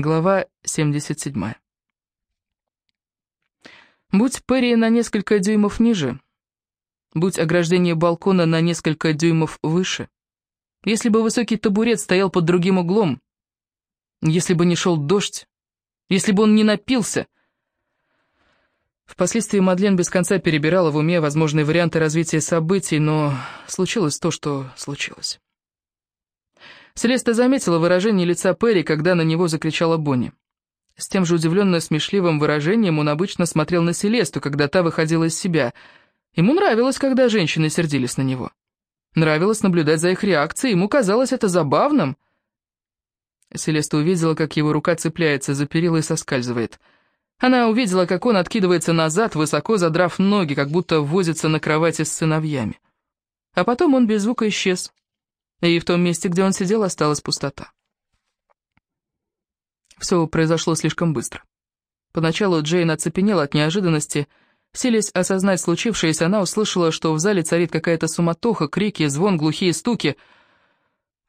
Глава 77. Будь Перри на несколько дюймов ниже, будь ограждение балкона на несколько дюймов выше, если бы высокий табурет стоял под другим углом, если бы не шел дождь, если бы он не напился. Впоследствии Мадлен без конца перебирала в уме возможные варианты развития событий, но случилось то, что случилось. Селеста заметила выражение лица Перри, когда на него закричала Бонни. С тем же удивленно-смешливым выражением он обычно смотрел на Селесту, когда та выходила из себя. Ему нравилось, когда женщины сердились на него. Нравилось наблюдать за их реакцией, ему казалось это забавным. Селеста увидела, как его рука цепляется за перила и соскальзывает. Она увидела, как он откидывается назад, высоко задрав ноги, как будто возится на кровати с сыновьями. А потом он без звука исчез и в том месте, где он сидел, осталась пустота. Все произошло слишком быстро. Поначалу Джейн оцепенела от неожиданности. Селись осознать случившееся, она услышала, что в зале царит какая-то суматоха, крики, звон, глухие стуки.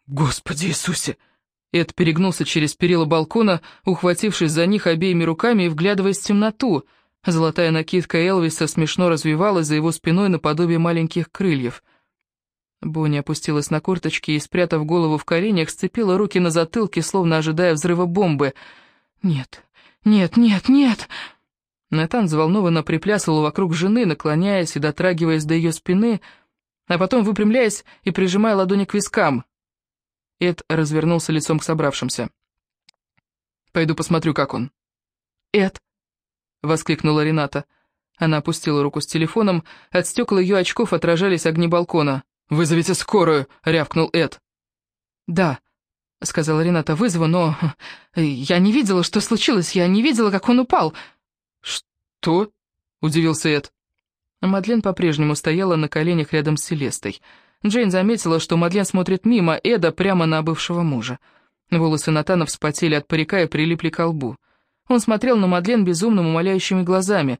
«Господи Иисусе!» Эд перегнулся через перила балкона, ухватившись за них обеими руками и вглядываясь в темноту. Золотая накидка Элвиса смешно развивалась за его спиной наподобие маленьких крыльев — Бонни опустилась на корточки и, спрятав голову в коленях, сцепила руки на затылке, словно ожидая взрыва бомбы. «Нет, нет, нет, нет!» Натан взволнованно приплясывал вокруг жены, наклоняясь и дотрагиваясь до ее спины, а потом выпрямляясь и прижимая ладони к вискам. Эд развернулся лицом к собравшимся. «Пойду посмотрю, как он». «Эд!» — воскликнула Рената. Она опустила руку с телефоном, от стекла ее очков отражались огни балкона. «Вызовите скорую!» — рявкнул Эд. «Да», — сказала Рената, — «вызову, но я не видела, что случилось, я не видела, как он упал». «Что?» — удивился Эд. Мадлен по-прежнему стояла на коленях рядом с Селестой. Джейн заметила, что Мадлен смотрит мимо Эда прямо на бывшего мужа. Волосы Натана вспотели от парика и прилипли к лбу. Он смотрел на Мадлен безумным умоляющими глазами.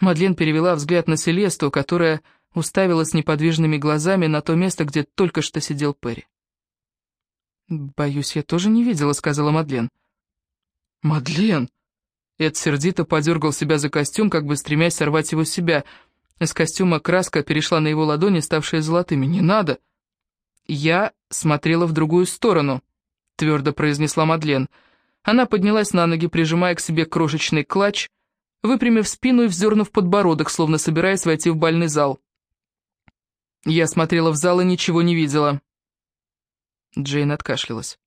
Мадлен перевела взгляд на Селесту, которая уставилась неподвижными глазами на то место, где только что сидел Перри. «Боюсь, я тоже не видела», — сказала Мадлен. «Мадлен!» Эд сердито подергал себя за костюм, как бы стремясь сорвать его с себя. Из костюма краска перешла на его ладони, ставшие золотыми. «Не надо!» «Я смотрела в другую сторону», — твердо произнесла Мадлен. Она поднялась на ноги, прижимая к себе крошечный клатч, выпрямив спину и вздернув подбородок, словно собираясь войти в бальный зал. Я смотрела в зал и ничего не видела. Джейн откашлялась.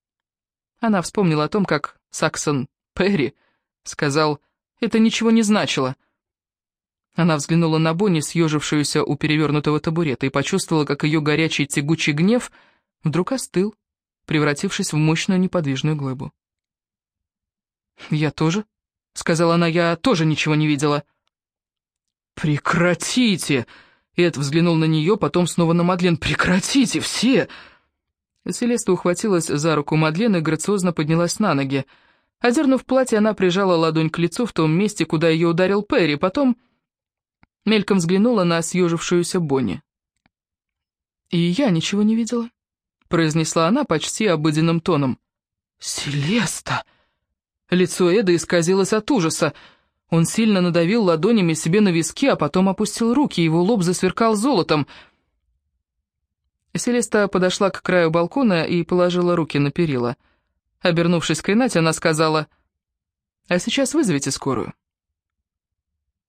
Она вспомнила о том, как Саксон Перри сказал, это ничего не значило. Она взглянула на Бонни, съежившуюся у перевернутого табурета, и почувствовала, как ее горячий тягучий гнев вдруг остыл, превратившись в мощную неподвижную глыбу. «Я тоже?» — сказала она, — «я тоже ничего не видела». «Прекратите!» Эд взглянул на нее, потом снова на Мадлен. «Прекратите, все!» Селеста ухватилась за руку Мадлен и грациозно поднялась на ноги. Одернув платье, она прижала ладонь к лицу в том месте, куда ее ударил Перри, потом мельком взглянула на съежившуюся Бонни. «И я ничего не видела», — произнесла она почти обыденным тоном. «Селеста!» Лицо Эда исказилось от ужаса. Он сильно надавил ладонями себе на виски, а потом опустил руки, его лоб засверкал золотом. Селеста подошла к краю балкона и положила руки на перила. Обернувшись к Ренате, она сказала, «А сейчас вызовите скорую».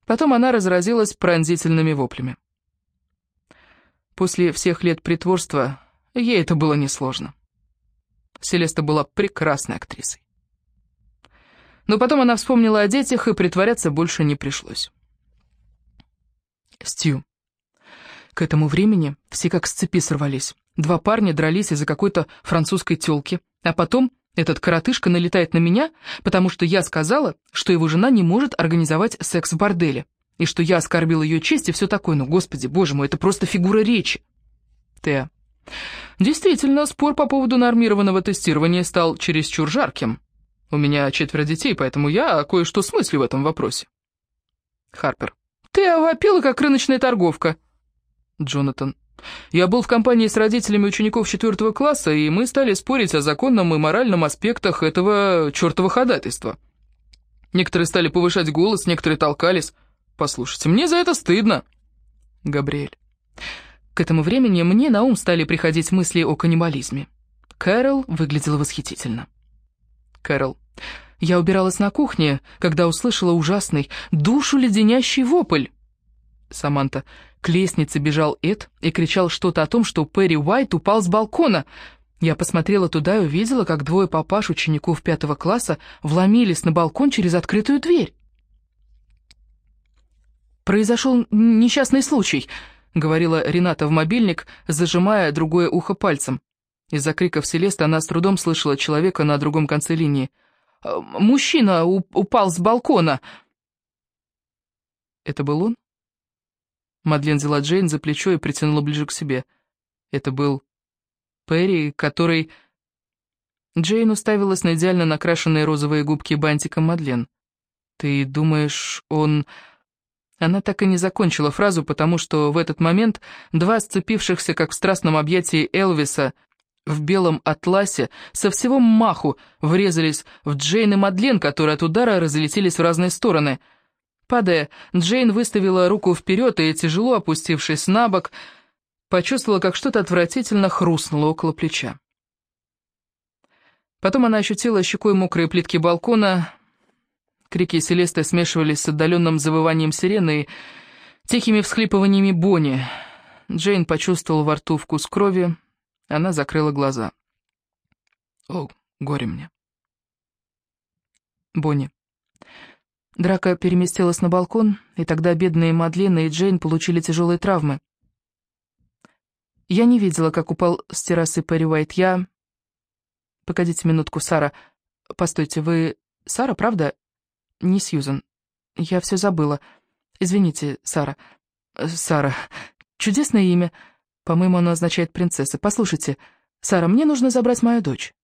Потом она разразилась пронзительными воплями. После всех лет притворства ей это было несложно. Селеста была прекрасной актрисой. Но потом она вспомнила о детях, и притворяться больше не пришлось. Стью. К этому времени все как с цепи сорвались. Два парня дрались из-за какой-то французской тёлки, а потом этот коротышка налетает на меня, потому что я сказала, что его жена не может организовать секс в борделе, и что я оскорбила ее честь и все такое. Ну, господи, боже мой, это просто фигура речи. Т. Действительно, спор по поводу нормированного тестирования стал чересчур жарким. У меня четверо детей, поэтому я кое-что смыслю в этом вопросе. Харпер. Ты овопила, как рыночная торговка. Джонатан. Я был в компании с родителями учеников четвертого класса, и мы стали спорить о законном и моральном аспектах этого чертова ходатайства. Некоторые стали повышать голос, некоторые толкались. Послушайте, мне за это стыдно. Габриэль. К этому времени мне на ум стали приходить мысли о каннибализме. Кэрол выглядела восхитительно. Кэрол. Я убиралась на кухне, когда услышала ужасный, душу леденящий вопль. Саманта. К лестнице бежал Эд и кричал что-то о том, что Перри Уайт упал с балкона. Я посмотрела туда и увидела, как двое папаш учеников пятого класса вломились на балкон через открытую дверь. «Произошел несчастный случай», — говорила Рената в мобильник, зажимая другое ухо пальцем. Из-за криков Селеста она с трудом слышала человека на другом конце линии. «Э, «Мужчина упал с балкона!» Это был он? Мадлен взяла Джейн за плечо и притянула ближе к себе. Это был Перри, который... Джейн уставилась на идеально накрашенные розовые губки бантиком Мадлен. «Ты думаешь, он...» Она так и не закончила фразу, потому что в этот момент два сцепившихся, как в страстном объятии Элвиса, в белом атласе, со всего маху врезались в Джейн и Мадлен, которые от удара разлетелись в разные стороны — Падая, Джейн выставила руку вперед и, тяжело опустившись на бок, почувствовала, как что-то отвратительно хрустнуло около плеча. Потом она ощутила щекой мокрые плитки балкона. Крики Селесты смешивались с отдаленным завыванием сирены и тихими всхлипываниями Бонни. Джейн почувствовала во рту вкус крови. Она закрыла глаза. «О, горе мне». Бонни. Драка переместилась на балкон, и тогда бедные Мадлена и Джейн получили тяжелые травмы. Я не видела, как упал с террасы Перри Уайт. Я... Погодите минутку, Сара. Постойте, вы Сара, правда? Не Сьюзан. Я все забыла. Извините, Сара. Сара. Чудесное имя. По-моему, оно означает принцесса. Послушайте, Сара, мне нужно забрать мою дочь.